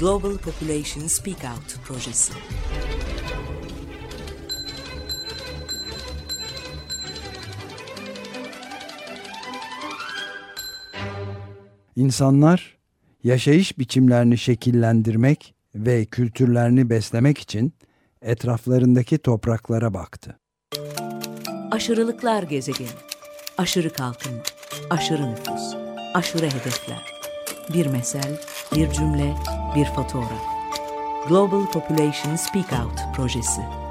Global Population Speak Out projesi. İnsanlar yaşayış biçimlerini şekillendirmek ve kültürlerini beslemek için etraflarındaki topraklara baktı. Aşırılıklar gezegeni. Aşırı kalkınma, aşırı nüfus, aşırı hedefler. Bir mesel, bir cümle, bir fotoğraf. Global Population Speak Out projesi.